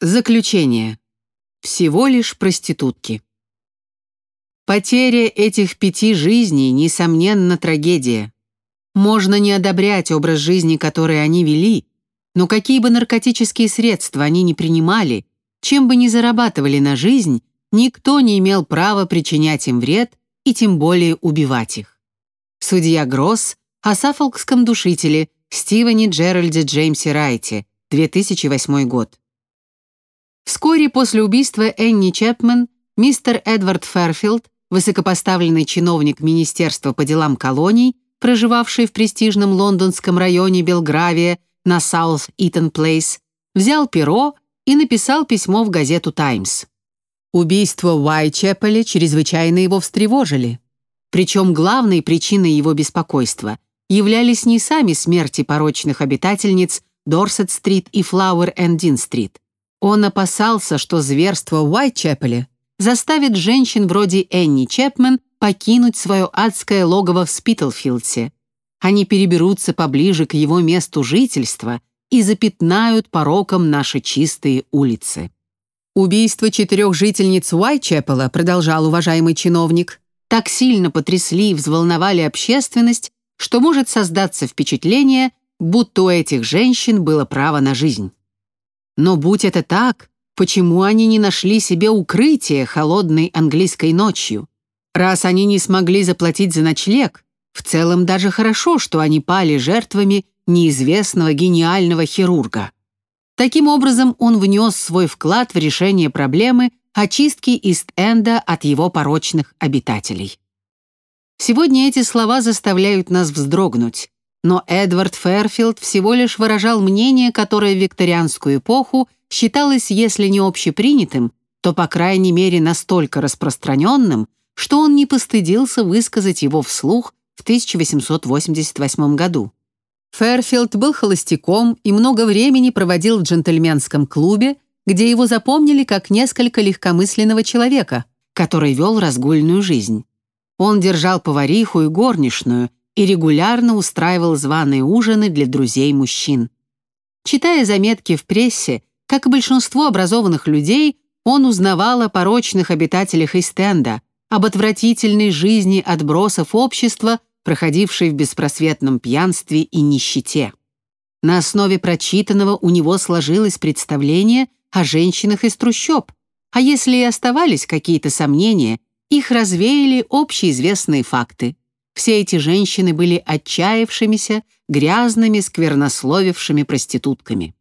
Заключение. Всего лишь проститутки. Потеря этих пяти жизней, несомненно, трагедия. Можно не одобрять образ жизни, который они вели, но какие бы наркотические средства они ни принимали, чем бы ни зарабатывали на жизнь, никто не имел права причинять им вред и тем более убивать их. Судья Гросс о саффолкском душителе Стивене Джеральде Джеймсе Райте, 2008 год. Вскоре после убийства Энни Чепмен мистер Эдвард Ферфилд, высокопоставленный чиновник Министерства по делам колоний, проживавший в престижном лондонском районе Белгравия на Саут Итон Плейс, взял перо и написал письмо в газету «Таймс». Убийства в Уайтчепеле чрезвычайно его встревожили. Причем главной причиной его беспокойства являлись не сами смерти порочных обитательниц Дорсет-стрит и Флауэр-энд-Дин-стрит. Он опасался, что зверство в Уайтчепеле заставит женщин вроде Энни Чепмен покинуть свое адское логово в Спитлфилдсе. Они переберутся поближе к его месту жительства и запятнают пороком наши чистые улицы. Убийство четырех жительниц Уайтчепела, продолжал уважаемый чиновник, так сильно потрясли и взволновали общественность, что может создаться впечатление, будто у этих женщин было право на жизнь. Но будь это так, почему они не нашли себе укрытие холодной английской ночью? Раз они не смогли заплатить за ночлег, в целом даже хорошо, что они пали жертвами неизвестного гениального хирурга. Таким образом, он внес свой вклад в решение проблемы очистки Ист-Энда от его порочных обитателей. Сегодня эти слова заставляют нас вздрогнуть, но Эдвард Фэрфилд всего лишь выражал мнение, которое в викторианскую эпоху считалось, если не общепринятым, то, по крайней мере, настолько распространенным, что он не постыдился высказать его вслух в 1888 году. Фэрфилд был холостяком и много времени проводил в джентльменском клубе, где его запомнили как несколько легкомысленного человека, который вел разгульную жизнь. Он держал повариху и горничную и регулярно устраивал званые ужины для друзей мужчин. Читая заметки в прессе, как и большинство образованных людей, он узнавал о порочных обитателях Истенда, об отвратительной жизни отбросов общества, проходившей в беспросветном пьянстве и нищете. На основе прочитанного у него сложилось представление – о женщинах из трущоб, а если и оставались какие-то сомнения, их развеяли общеизвестные факты. Все эти женщины были отчаявшимися, грязными, сквернословившими проститутками.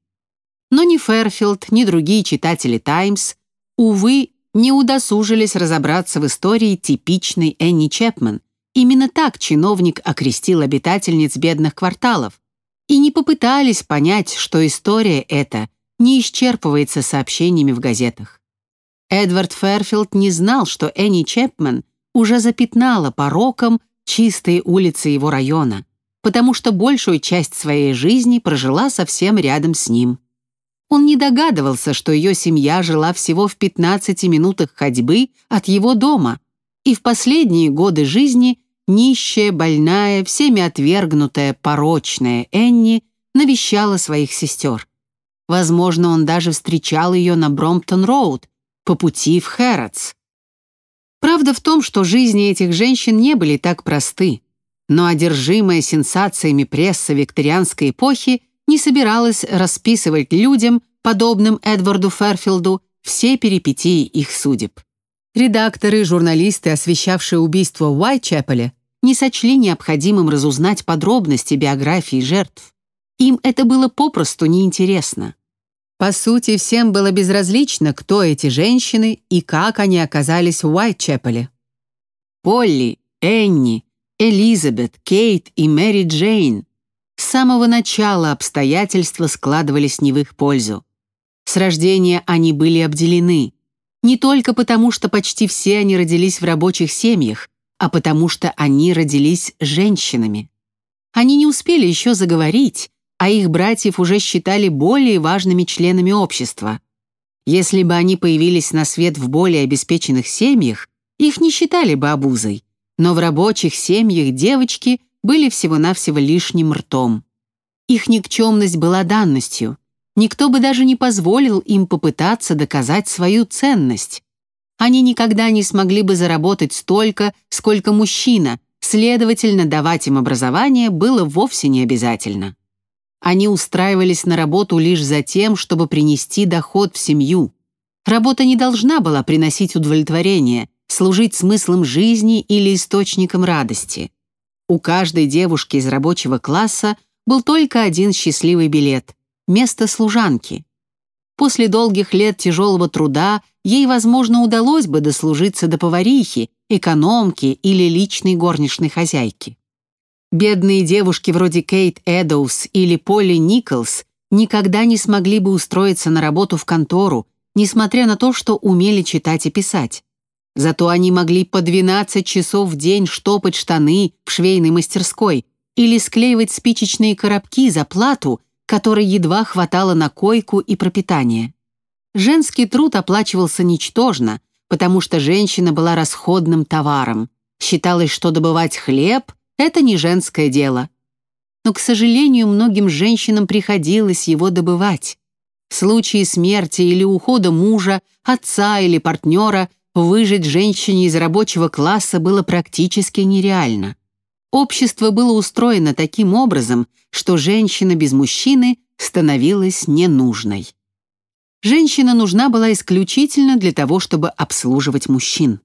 Но ни Ферфилд, ни другие читатели «Таймс», увы, не удосужились разобраться в истории типичной Энни Чепмен. Именно так чиновник окрестил обитательниц бедных кварталов. И не попытались понять, что история эта не исчерпывается сообщениями в газетах. Эдвард Ферфилд не знал, что Энни Чепмен уже запятнала пороком чистые улицы его района, потому что большую часть своей жизни прожила совсем рядом с ним. Он не догадывался, что ее семья жила всего в 15 минутах ходьбы от его дома, и в последние годы жизни нищая, больная, всеми отвергнутая, порочная Энни навещала своих сестер. Возможно, он даже встречал ее на Бромптон-Роуд по пути в Хэротс. Правда в том, что жизни этих женщин не были так просты, но одержимая сенсациями пресса викторианской эпохи не собиралась расписывать людям, подобным Эдварду Ферфилду, все перипетии их судеб. Редакторы и журналисты, освещавшие убийство в Уайтчепеле, не сочли необходимым разузнать подробности биографии жертв. Им это было попросту неинтересно. По сути, всем было безразлично, кто эти женщины и как они оказались в Уайтчепеле. Полли, Энни, Элизабет, Кейт и Мэри Джейн с самого начала обстоятельства складывались не в их пользу. С рождения они были обделены. Не только потому, что почти все они родились в рабочих семьях, а потому что они родились женщинами. Они не успели еще заговорить, а их братьев уже считали более важными членами общества. Если бы они появились на свет в более обеспеченных семьях, их не считали бы обузой, но в рабочих семьях девочки были всего-навсего лишним ртом. Их никчемность была данностью. никто бы даже не позволил им попытаться доказать свою ценность. Они никогда не смогли бы заработать столько, сколько мужчина, следовательно, давать им образование было вовсе не обязательно. Они устраивались на работу лишь за тем, чтобы принести доход в семью. Работа не должна была приносить удовлетворение, служить смыслом жизни или источником радости. У каждой девушки из рабочего класса был только один счастливый билет – место служанки. После долгих лет тяжелого труда ей, возможно, удалось бы дослужиться до поварихи, экономки или личной горничной хозяйки. Бедные девушки вроде Кейт Эдоус или Полли Николс никогда не смогли бы устроиться на работу в контору, несмотря на то, что умели читать и писать. Зато они могли по 12 часов в день штопать штаны в швейной мастерской или склеивать спичечные коробки за плату, которой едва хватало на койку и пропитание. Женский труд оплачивался ничтожно, потому что женщина была расходным товаром. Считалось, что добывать хлеб – это не женское дело. Но, к сожалению, многим женщинам приходилось его добывать. В случае смерти или ухода мужа, отца или партнера выжить женщине из рабочего класса было практически нереально. Общество было устроено таким образом, что женщина без мужчины становилась ненужной. Женщина нужна была исключительно для того, чтобы обслуживать мужчин.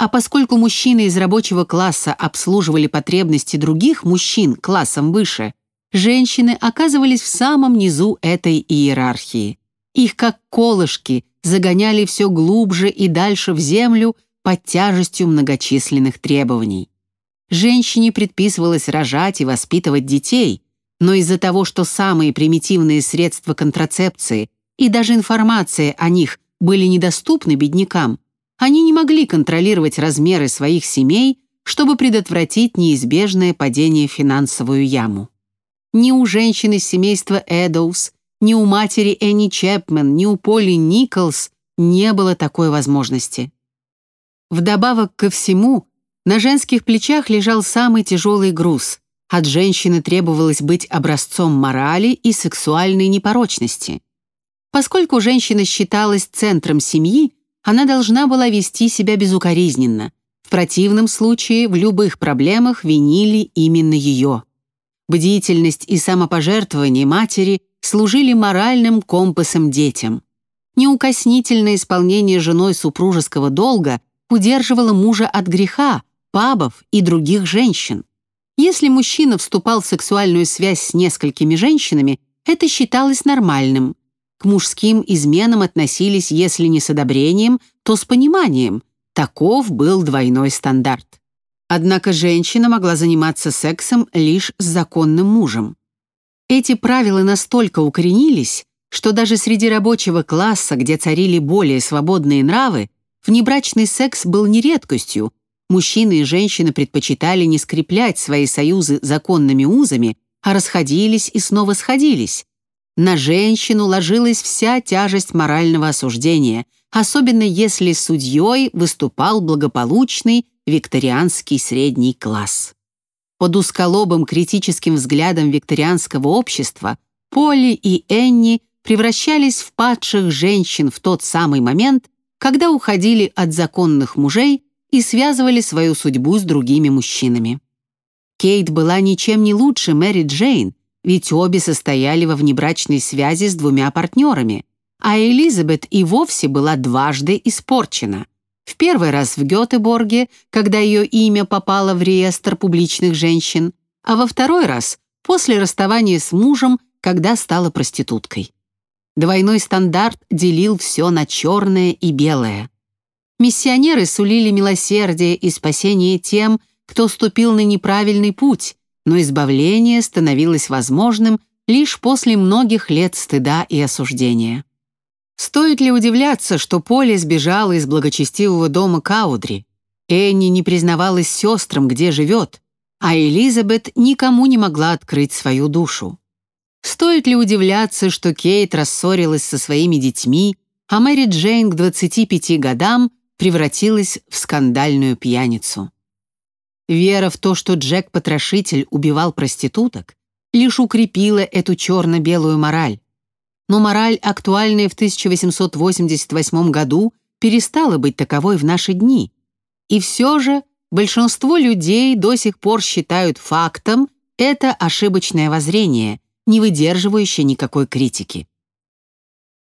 А поскольку мужчины из рабочего класса обслуживали потребности других мужчин классом выше, женщины оказывались в самом низу этой иерархии. Их, как колышки, загоняли все глубже и дальше в землю под тяжестью многочисленных требований. Женщине предписывалось рожать и воспитывать детей, но из-за того, что самые примитивные средства контрацепции и даже информация о них были недоступны беднякам, они не могли контролировать размеры своих семей, чтобы предотвратить неизбежное падение в финансовую яму. Ни у женщин из семейства Эдоус, ни у матери Энни Чепмен, ни у Поли Николс не было такой возможности. Вдобавок ко всему, на женских плечах лежал самый тяжелый груз. От женщины требовалось быть образцом морали и сексуальной непорочности. Поскольку женщина считалась центром семьи, она должна была вести себя безукоризненно. В противном случае в любых проблемах винили именно ее. Бдительность и самопожертвование матери служили моральным компасом детям. Неукоснительное исполнение женой супружеского долга удерживало мужа от греха, пабов и других женщин. Если мужчина вступал в сексуальную связь с несколькими женщинами, это считалось нормальным. К мужским изменам относились, если не с одобрением, то с пониманием. Таков был двойной стандарт. Однако женщина могла заниматься сексом лишь с законным мужем. Эти правила настолько укоренились, что даже среди рабочего класса, где царили более свободные нравы, внебрачный секс был не редкостью. Мужчины и женщины предпочитали не скреплять свои союзы законными узами, а расходились и снова сходились. На женщину ложилась вся тяжесть морального осуждения, особенно если судьей выступал благополучный викторианский средний класс. Под узколобым критическим взглядом викторианского общества Полли и Энни превращались в падших женщин в тот самый момент, когда уходили от законных мужей и связывали свою судьбу с другими мужчинами. Кейт была ничем не лучше Мэри Джейн, ведь обе состояли во внебрачной связи с двумя партнерами, а Элизабет и вовсе была дважды испорчена. В первый раз в Гетеборге, когда ее имя попало в реестр публичных женщин, а во второй раз после расставания с мужем, когда стала проституткой. Двойной стандарт делил все на черное и белое. Миссионеры сулили милосердие и спасение тем, кто ступил на неправильный путь, но избавление становилось возможным лишь после многих лет стыда и осуждения. Стоит ли удивляться, что Поле сбежала из благочестивого дома Каудри? Энни не признавалась сестрам, где живет, а Элизабет никому не могла открыть свою душу. Стоит ли удивляться, что Кейт рассорилась со своими детьми, а Мэри Джейн к 25 годам превратилась в скандальную пьяницу? Вера в то, что Джек-потрошитель убивал проституток, лишь укрепила эту черно-белую мораль. но мораль, актуальная в 1888 году, перестала быть таковой в наши дни. И все же большинство людей до сих пор считают фактом это ошибочное воззрение, не выдерживающее никакой критики.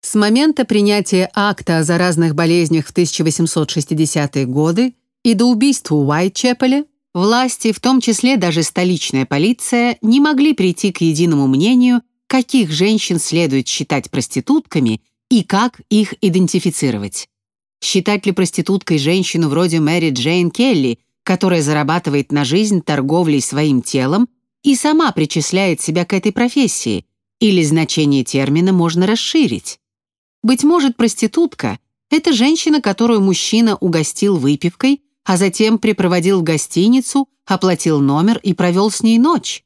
С момента принятия акта о заразных болезнях в 1860-е годы и до убийства Уайтчепеля власти, в том числе даже столичная полиция, не могли прийти к единому мнению каких женщин следует считать проститутками и как их идентифицировать. Считать ли проституткой женщину вроде Мэри Джейн Келли, которая зарабатывает на жизнь торговлей своим телом и сама причисляет себя к этой профессии, или значение термина можно расширить? Быть может, проститутка — это женщина, которую мужчина угостил выпивкой, а затем припроводил в гостиницу, оплатил номер и провел с ней ночь.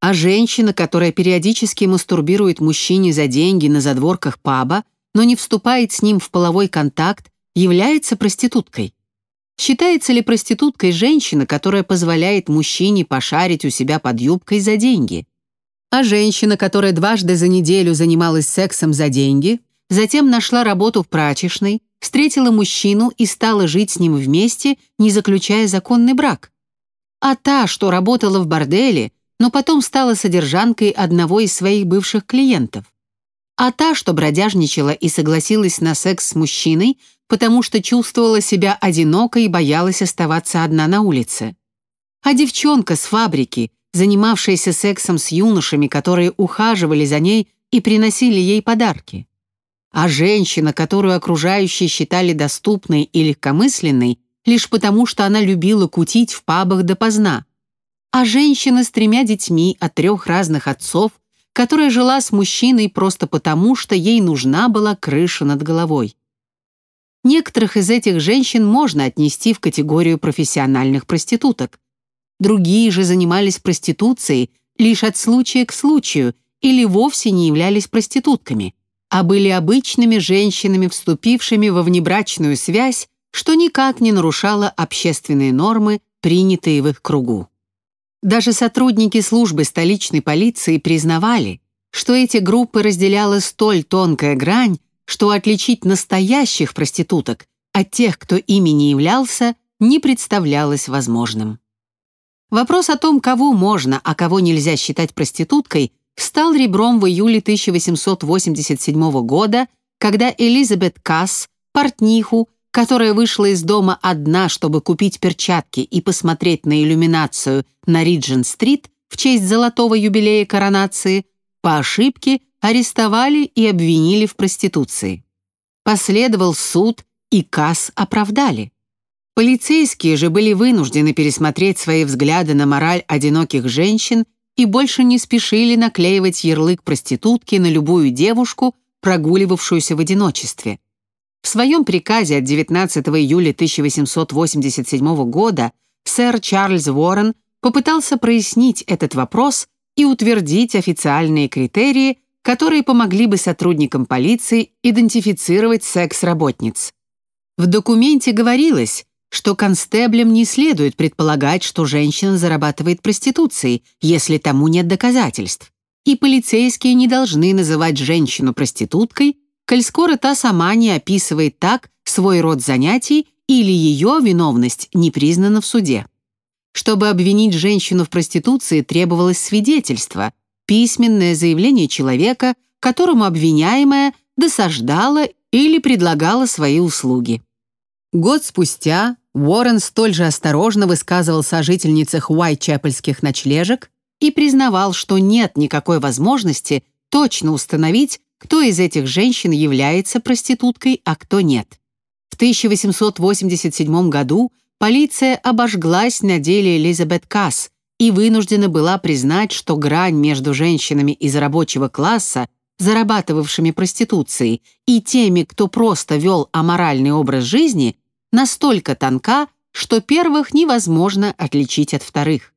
А женщина, которая периодически мастурбирует мужчине за деньги на задворках паба, но не вступает с ним в половой контакт, является проституткой. Считается ли проституткой женщина, которая позволяет мужчине пошарить у себя под юбкой за деньги? А женщина, которая дважды за неделю занималась сексом за деньги, затем нашла работу в прачечной, встретила мужчину и стала жить с ним вместе, не заключая законный брак? А та, что работала в борделе, но потом стала содержанкой одного из своих бывших клиентов. А та, что бродяжничала и согласилась на секс с мужчиной, потому что чувствовала себя одинокой и боялась оставаться одна на улице. А девчонка с фабрики, занимавшаяся сексом с юношами, которые ухаживали за ней и приносили ей подарки. А женщина, которую окружающие считали доступной и легкомысленной, лишь потому, что она любила кутить в пабах допоздна а женщина с тремя детьми от трех разных отцов, которая жила с мужчиной просто потому, что ей нужна была крыша над головой. Некоторых из этих женщин можно отнести в категорию профессиональных проституток. Другие же занимались проституцией лишь от случая к случаю или вовсе не являлись проститутками, а были обычными женщинами, вступившими во внебрачную связь, что никак не нарушало общественные нормы, принятые в их кругу. Даже сотрудники службы столичной полиции признавали, что эти группы разделяла столь тонкая грань, что отличить настоящих проституток от тех, кто ими не являлся, не представлялось возможным. Вопрос о том, кого можно, а кого нельзя считать проституткой, встал ребром в июле 1887 года, когда Элизабет Касс, портниху, которая вышла из дома одна, чтобы купить перчатки и посмотреть на иллюминацию на Риджин-стрит в честь золотого юбилея коронации, по ошибке арестовали и обвинили в проституции. Последовал суд, и Касс оправдали. Полицейские же были вынуждены пересмотреть свои взгляды на мораль одиноких женщин и больше не спешили наклеивать ярлык проститутки на любую девушку, прогуливавшуюся в одиночестве. В своем приказе от 19 июля 1887 года сэр Чарльз Уоррен попытался прояснить этот вопрос и утвердить официальные критерии, которые помогли бы сотрудникам полиции идентифицировать секс-работниц. В документе говорилось, что констеблям не следует предполагать, что женщина зарабатывает проституцией, если тому нет доказательств, и полицейские не должны называть женщину проституткой, коль скоро та сама не описывает так свой род занятий или ее виновность не признана в суде. Чтобы обвинить женщину в проституции, требовалось свидетельство, письменное заявление человека, которому обвиняемая досаждала или предлагала свои услуги. Год спустя Уоррен столь же осторожно высказывался о жительницах Уайтчепельских ночлежек и признавал, что нет никакой возможности точно установить, кто из этих женщин является проституткой, а кто нет. В 1887 году полиция обожглась на деле Элизабет Касс и вынуждена была признать, что грань между женщинами из рабочего класса, зарабатывавшими проституцией, и теми, кто просто вел аморальный образ жизни, настолько тонка, что первых невозможно отличить от вторых.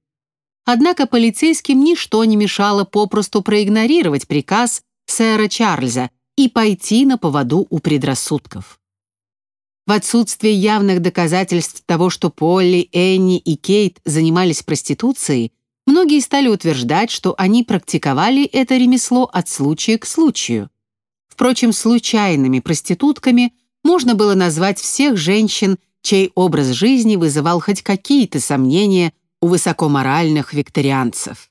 Однако полицейским ничто не мешало попросту проигнорировать приказ сэра Чарльза и пойти на поводу у предрассудков. В отсутствие явных доказательств того, что Полли, Энни и Кейт занимались проституцией, многие стали утверждать, что они практиковали это ремесло от случая к случаю. Впрочем, случайными проститутками можно было назвать всех женщин, чей образ жизни вызывал хоть какие-то сомнения у высокоморальных викторианцев.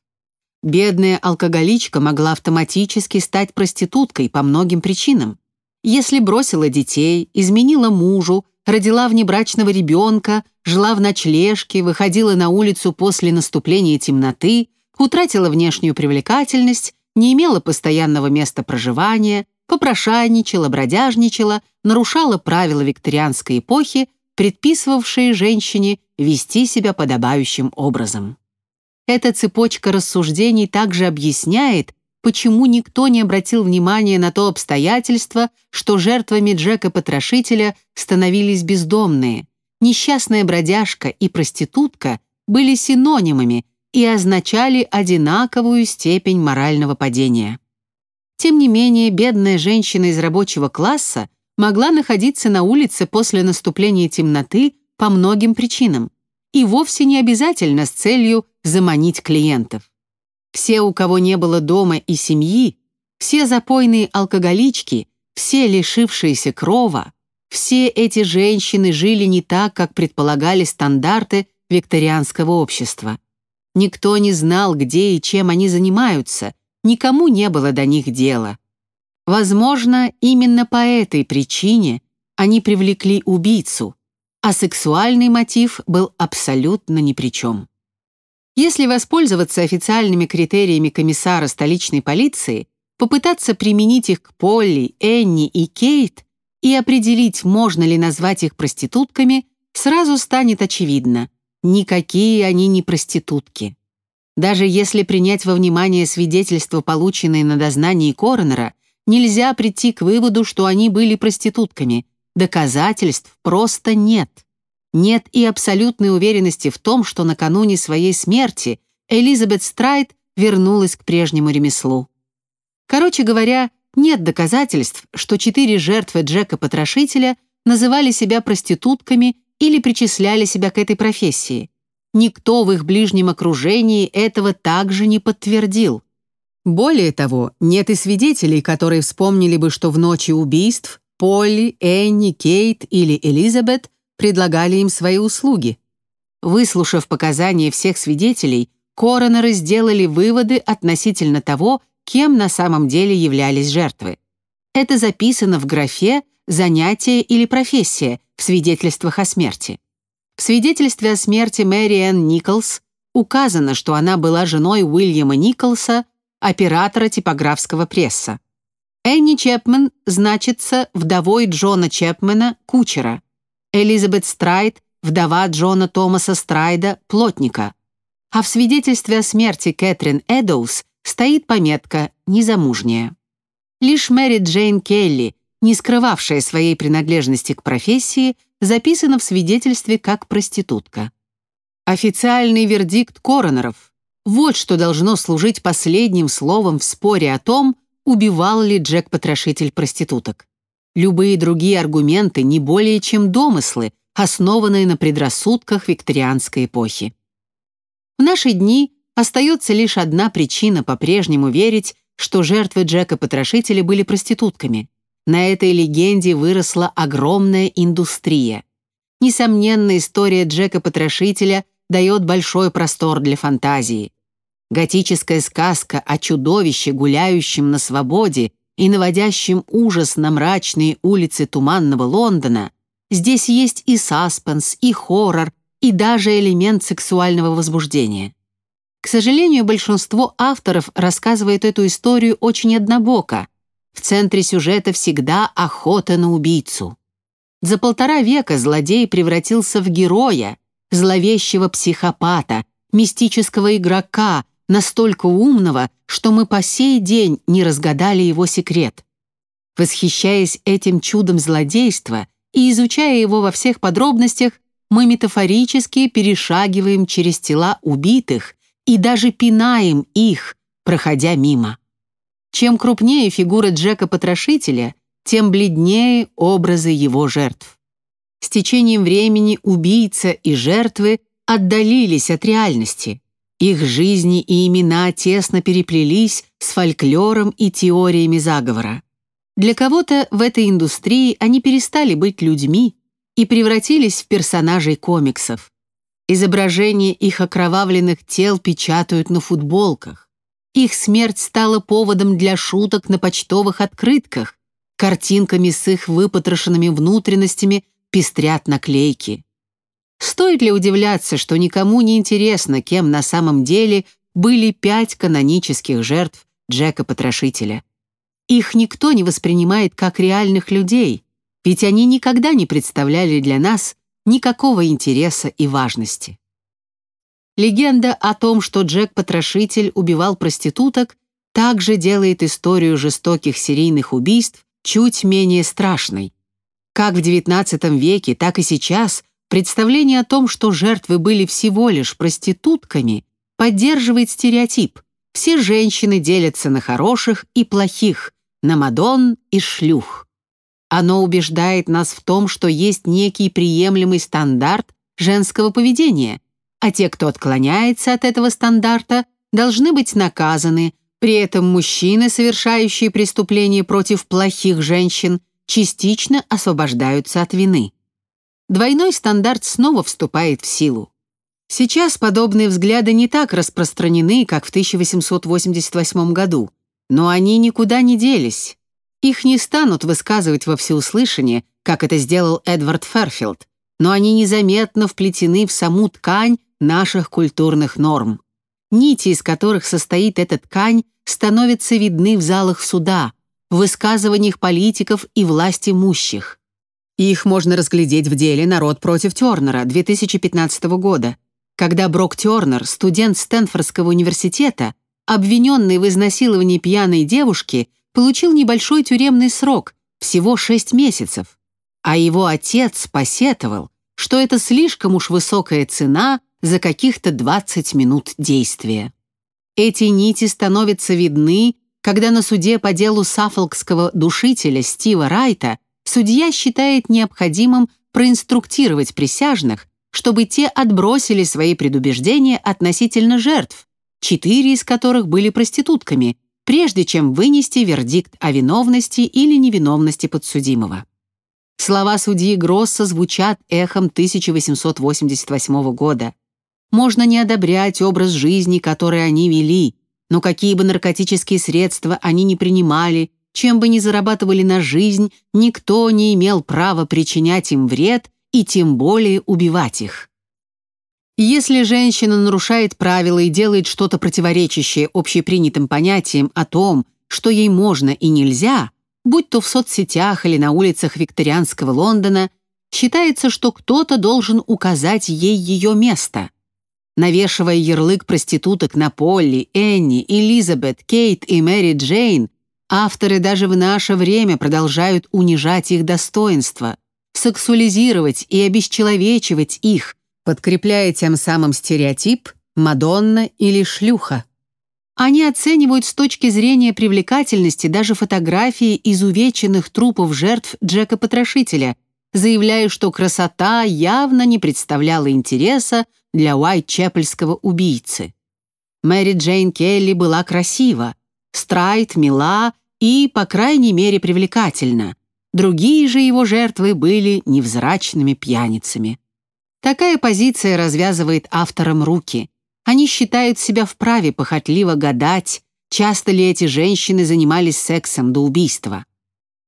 Бедная алкоголичка могла автоматически стать проституткой по многим причинам. Если бросила детей, изменила мужу, родила внебрачного ребенка, жила в ночлежке, выходила на улицу после наступления темноты, утратила внешнюю привлекательность, не имела постоянного места проживания, попрошайничала, бродяжничала, нарушала правила викторианской эпохи, предписывавшие женщине вести себя подобающим образом. Эта цепочка рассуждений также объясняет, почему никто не обратил внимания на то обстоятельство, что жертвами Джека-потрошителя становились бездомные. Несчастная бродяжка и проститутка были синонимами и означали одинаковую степень морального падения. Тем не менее, бедная женщина из рабочего класса могла находиться на улице после наступления темноты по многим причинам и вовсе не обязательно с целью заманить клиентов. Все, у кого не было дома и семьи, все запойные алкоголички, все лишившиеся крова, все эти женщины жили не так, как предполагали стандарты викторианского общества. Никто не знал, где и чем они занимаются, никому не было до них дела. Возможно, именно по этой причине они привлекли убийцу, а сексуальный мотив был абсолютно ни при чем. Если воспользоваться официальными критериями комиссара столичной полиции, попытаться применить их к Полли, Энни и Кейт и определить, можно ли назвать их проститутками, сразу станет очевидно – никакие они не проститутки. Даже если принять во внимание свидетельства, полученные на дознании коронера, нельзя прийти к выводу, что они были проститутками – Доказательств просто нет. Нет и абсолютной уверенности в том, что накануне своей смерти Элизабет Страйт вернулась к прежнему ремеслу. Короче говоря, нет доказательств, что четыре жертвы Джека-потрошителя называли себя проститутками или причисляли себя к этой профессии. Никто в их ближнем окружении этого также не подтвердил. Более того, нет и свидетелей, которые вспомнили бы, что в ночи убийств Полли, Энни, Кейт или Элизабет предлагали им свои услуги. Выслушав показания всех свидетелей, коронеры сделали выводы относительно того, кем на самом деле являлись жертвы. Это записано в графе «Занятие или профессия» в свидетельствах о смерти. В свидетельстве о смерти Мэри Энн Николс указано, что она была женой Уильяма Николса, оператора типографского пресса. Энни Чепмен значится вдовой Джона Чепмена, кучера. Элизабет Страйд – вдова Джона Томаса Страйда, плотника. А в свидетельстве о смерти Кэтрин Эдоус стоит пометка «незамужняя». Лишь Мэри Джейн Келли, не скрывавшая своей принадлежности к профессии, записана в свидетельстве как проститутка. Официальный вердикт коронеров – вот что должно служить последним словом в споре о том, убивал ли Джек-потрошитель проституток. Любые другие аргументы не более чем домыслы, основанные на предрассудках викторианской эпохи. В наши дни остается лишь одна причина по-прежнему верить, что жертвы Джека-потрошителя были проститутками. На этой легенде выросла огромная индустрия. Несомненно, история Джека-потрошителя дает большой простор для фантазии. Готическая сказка о чудовище, гуляющем на свободе и наводящем ужас на мрачные улицы туманного Лондона, здесь есть и саспенс, и хоррор, и даже элемент сексуального возбуждения. К сожалению, большинство авторов рассказывает эту историю очень однобоко. В центре сюжета всегда охота на убийцу. За полтора века злодей превратился в героя, зловещего психопата, мистического игрока, настолько умного, что мы по сей день не разгадали его секрет. Восхищаясь этим чудом злодейства и изучая его во всех подробностях, мы метафорически перешагиваем через тела убитых и даже пинаем их, проходя мимо. Чем крупнее фигура Джека-потрошителя, тем бледнее образы его жертв. С течением времени убийца и жертвы отдалились от реальности. Их жизни и имена тесно переплелись с фольклором и теориями заговора. Для кого-то в этой индустрии они перестали быть людьми и превратились в персонажей комиксов. Изображения их окровавленных тел печатают на футболках. Их смерть стала поводом для шуток на почтовых открытках. Картинками с их выпотрошенными внутренностями пестрят наклейки. Стоит ли удивляться, что никому не интересно, кем на самом деле были пять канонических жертв Джека-потрошителя? Их никто не воспринимает как реальных людей, ведь они никогда не представляли для нас никакого интереса и важности. Легенда о том, что Джек-потрошитель убивал проституток, также делает историю жестоких серийных убийств чуть менее страшной. Как в XIX веке, так и сейчас представление о том, что жертвы были всего лишь проститутками, поддерживает стереотип. Все женщины делятся на хороших и плохих, на Мадон и шлюх. Оно убеждает нас в том, что есть некий приемлемый стандарт женского поведения, а те, кто отклоняется от этого стандарта, должны быть наказаны, при этом мужчины, совершающие преступления против плохих женщин, частично освобождаются от вины. Двойной стандарт снова вступает в силу. Сейчас подобные взгляды не так распространены, как в 1888 году, но они никуда не делись. Их не станут высказывать во всеуслышание, как это сделал Эдвард Ферфилд, но они незаметно вплетены в саму ткань наших культурных норм. Нити, из которых состоит эта ткань, становятся видны в залах суда, в высказываниях политиков и власть имущих. Их можно разглядеть в деле «Народ против Тернера» 2015 года, когда Брок Тернер, студент Стэнфордского университета, обвиненный в изнасиловании пьяной девушки, получил небольшой тюремный срок, всего 6 месяцев, а его отец посетовал, что это слишком уж высокая цена за каких-то 20 минут действия. Эти нити становятся видны, когда на суде по делу саффолкского душителя Стива Райта судья считает необходимым проинструктировать присяжных, чтобы те отбросили свои предубеждения относительно жертв, четыре из которых были проститутками, прежде чем вынести вердикт о виновности или невиновности подсудимого. Слова судьи Гросса звучат эхом 1888 года. Можно не одобрять образ жизни, который они вели, но какие бы наркотические средства они ни принимали, чем бы ни зарабатывали на жизнь, никто не имел права причинять им вред и тем более убивать их. Если женщина нарушает правила и делает что-то противоречащее общепринятым понятиям о том, что ей можно и нельзя, будь то в соцсетях или на улицах викторианского Лондона, считается, что кто-то должен указать ей ее место. Навешивая ярлык проституток на Полли, Энни, Элизабет, Кейт и Мэри Джейн, авторы даже в наше время продолжают унижать их достоинство, сексуализировать и обесчеловечивать их – подкрепляя тем самым стереотип «Мадонна» или «шлюха». Они оценивают с точки зрения привлекательности даже фотографии изувеченных трупов жертв Джека-потрошителя, заявляя, что красота явно не представляла интереса для Уайт-Чепельского убийцы. Мэри Джейн Келли была красива, Страйт мила и, по крайней мере, привлекательна. Другие же его жертвы были невзрачными пьяницами. Такая позиция развязывает авторам руки. Они считают себя вправе похотливо гадать, часто ли эти женщины занимались сексом до убийства.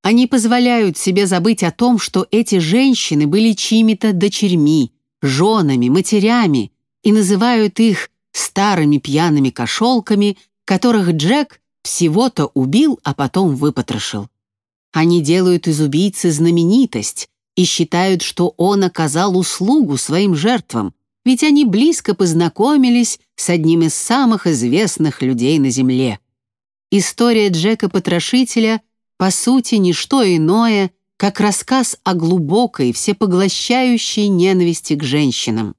Они позволяют себе забыть о том, что эти женщины были чьими-то дочерьми, женами, матерями и называют их старыми пьяными кошелками, которых Джек всего-то убил, а потом выпотрошил. Они делают из убийцы знаменитость, и считают, что он оказал услугу своим жертвам, ведь они близко познакомились с одним из самых известных людей на Земле. История Джека-потрошителя по сути не что иное, как рассказ о глубокой, всепоглощающей ненависти к женщинам.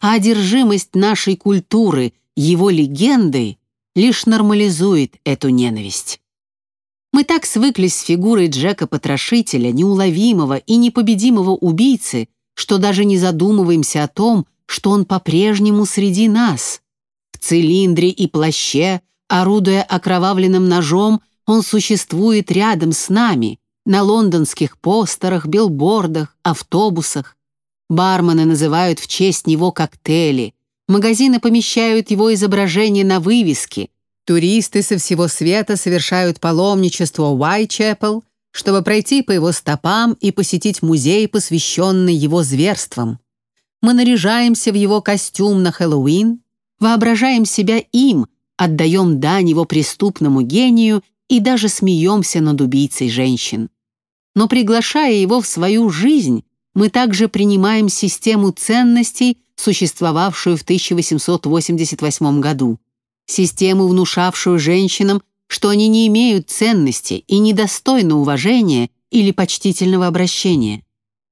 А одержимость нашей культуры его легендой лишь нормализует эту ненависть. Мы так свыклись с фигурой Джека-потрошителя, неуловимого и непобедимого убийцы, что даже не задумываемся о том, что он по-прежнему среди нас. В цилиндре и плаще, орудуя окровавленным ножом, Он существует рядом с нами, на лондонских постерах, билбордах, автобусах. Бармены называют в честь него коктейли, магазины помещают его изображение на вывески, туристы со всего света совершают паломничество в Уайчепел, чтобы пройти по его стопам и посетить музей, посвященный его зверствам. Мы наряжаемся в его костюм на Хэллоуин, воображаем себя им, отдаем дань его преступному гению и даже смеемся над убийцей женщин. Но приглашая его в свою жизнь, мы также принимаем систему ценностей, существовавшую в 1888 году, систему, внушавшую женщинам, что они не имеют ценности и недостойны уважения или почтительного обращения.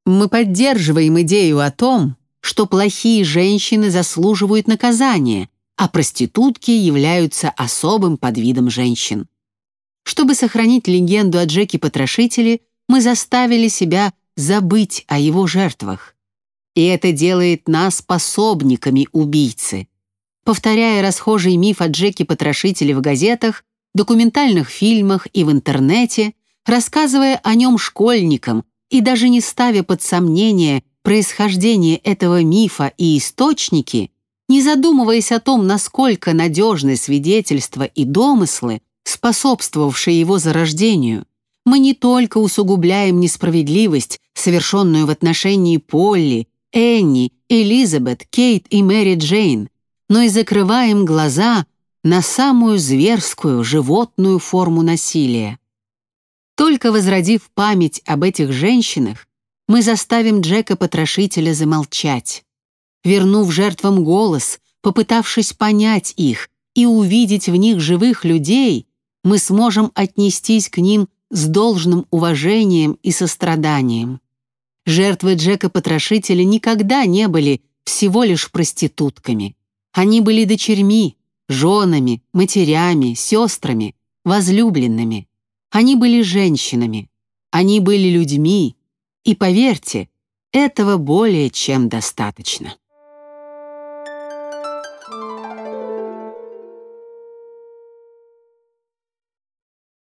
Мы поддерживаем идею о том, что плохие женщины заслуживают наказания, а проститутки являются особым подвидом женщин. Чтобы сохранить легенду о Джеке-потрошителе, мы заставили себя забыть о его жертвах. И это делает нас пособниками убийцы. Повторяя расхожий миф о Джеке-потрошителе в газетах, документальных фильмах и в интернете, рассказывая о нем школьникам и даже не ставя под сомнение происхождение этого мифа и источники, не задумываясь о том, насколько надежны свидетельства и домыслы, способствовавшие его зарождению, мы не только усугубляем несправедливость, совершенную в отношении Полли, Энни, Элизабет, Кейт и Мэри Джейн, но и закрываем глаза на самую зверскую животную форму насилия. Только возродив память об этих женщинах, мы заставим Джека-потрошителя замолчать. Вернув жертвам голос, попытавшись понять их и увидеть в них живых людей, мы сможем отнестись к ним с должным уважением и состраданием. Жертвы Джека-потрошителя никогда не были всего лишь проститутками. Они были дочерьми, женами, матерями, сестрами, возлюбленными. Они были женщинами. Они были людьми. И поверьте, этого более чем достаточно.